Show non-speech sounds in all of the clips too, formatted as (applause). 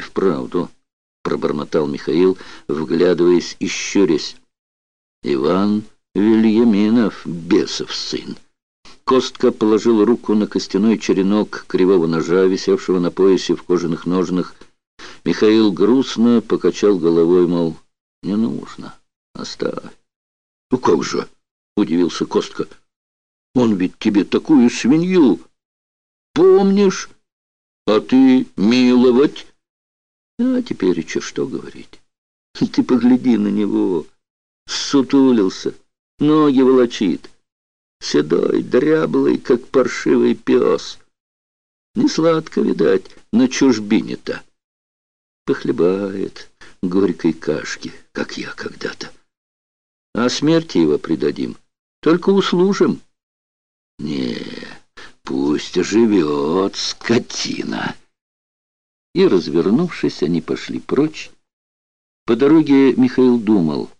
И вправду, пробормотал Михаил, вглядываясь и щурясь. Иван Вильяминов, бесов сын. Костка положил руку на костяной черенок кривого ножа, висевшего на поясе в кожаных ножнах. Михаил грустно покачал головой, мол, не нужно, оставь. «Ну как же?» — удивился Костка. «Он ведь тебе такую свинью помнишь, а ты миловать?» «А теперь еще что говорить? (laughs) Ты погляди на него, сутулился, ноги волочит» седой, дряблый, как паршивый пес. Не сладко, видать, на чужбине-то. Похлебает горькой кашки, как я когда-то. А смерти его предадим, только услужим. Не, пусть живет скотина. И, развернувшись, они пошли прочь. По дороге Михаил думал,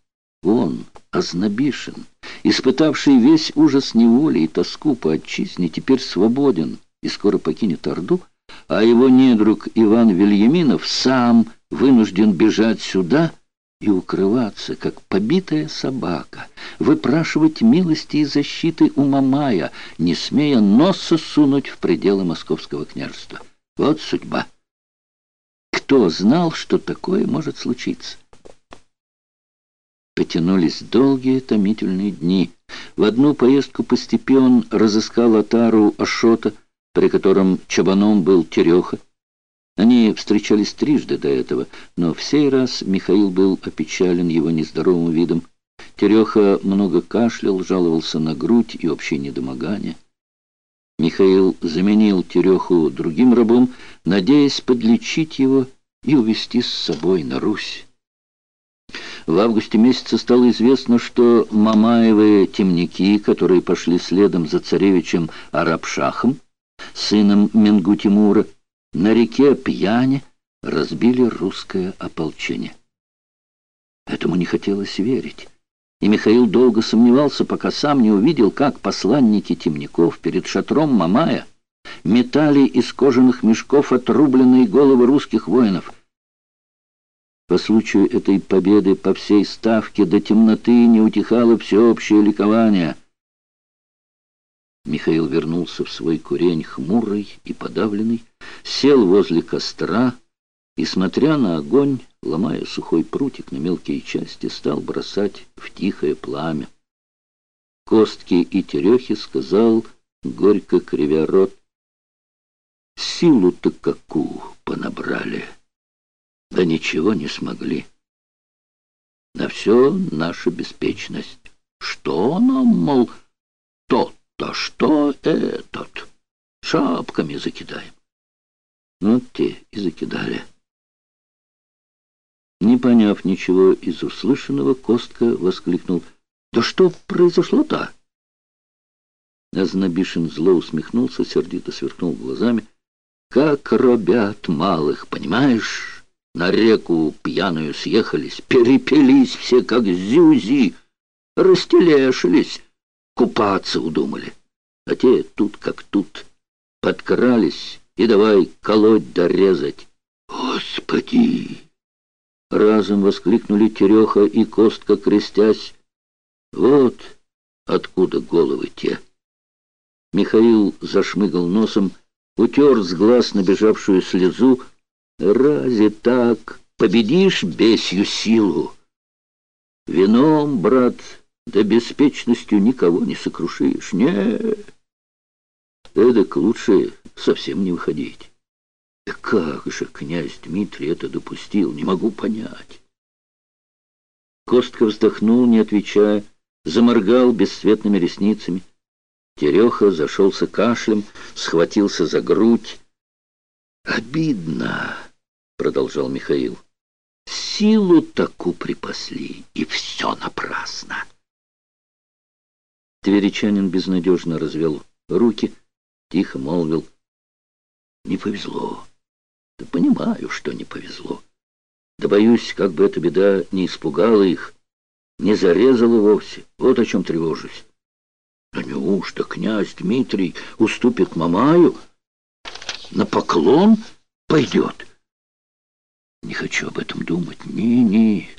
он, Ознобишин, испытавший весь ужас неволи и тоску по отчизне, теперь свободен и скоро покинет Орду, а его недруг Иван Вильяминов сам вынужден бежать сюда и укрываться, как побитая собака, выпрашивать милости и защиты у Мамая, не смея носа сунуть в пределы московского княжества. Вот судьба. Кто знал, что такое может случиться? Потянулись долгие томительные дни. В одну поездку по степи он разыскал отару Ашота, при котором чабаном был Тереха. Они встречались трижды до этого, но в сей раз Михаил был опечален его нездоровым видом. Тереха много кашлял, жаловался на грудь и общее недомогание. Михаил заменил Тереху другим рабом, надеясь подлечить его и увести с собой на Русь. В августе месяце стало известно, что Мамаевы темники, которые пошли следом за царевичем Арабшахом, сыном Менгу Тимура, на реке Пьяне разбили русское ополчение. Этому не хотелось верить. И Михаил долго сомневался, пока сам не увидел, как посланники темников перед шатром Мамая метали из кожаных мешков отрубленные головы русских воинов — по случаю этой победы по всей ставке до темноты не утихало всеобщее ликование. Михаил вернулся в свой курень хмурый и подавленный, сел возле костра и, смотря на огонь, ломая сухой прутик на мелкие части, стал бросать в тихое пламя. Костки и Терехи сказал, горько кривя рот, «Силу-то какую понабрали!» Да ничего не смогли. На все наша беспечность. Что нам, мол, тот-то, что этот? Шапками закидаем. Ну, те и закидали. Не поняв ничего из услышанного, Костка воскликнул. «Да что произошло-то?» Азнабишин зло усмехнулся, сердито сверкнул глазами. «Как робят малых, понимаешь?» На реку пьяную съехались, перепились все, как зюзи, растелешились, купаться удумали. А те тут как тут, подкрались и давай колоть да резать. Господи! Разом воскликнули Тереха и Костка, крестясь. Вот откуда головы те. Михаил зашмыгал носом, утер с глаз набежавшую слезу, Рази так победишь бесью силу? Вином, брат, да беспечностью никого не сокрушишь. Не, эдак лучше совсем не выходить. Да как же князь Дмитрий это допустил, не могу понять. Костка вздохнул, не отвечая, заморгал бесцветными ресницами. Тереха зашелся кашлем, схватился за грудь. Обидно продолжал Михаил. Силу таку припасли, и все напрасно. Тверичанин безнадежно развел руки, тихо молвил. Не повезло. Да понимаю, что не повезло. Да боюсь, как бы эта беда не испугала их, не зарезала вовсе. Вот о чем тревожусь. Да неужто князь Дмитрий уступит Мамаю? На поклон пойдет? не хочу об этом думать. Ни-ни.